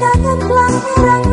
Bagaikan pelang merah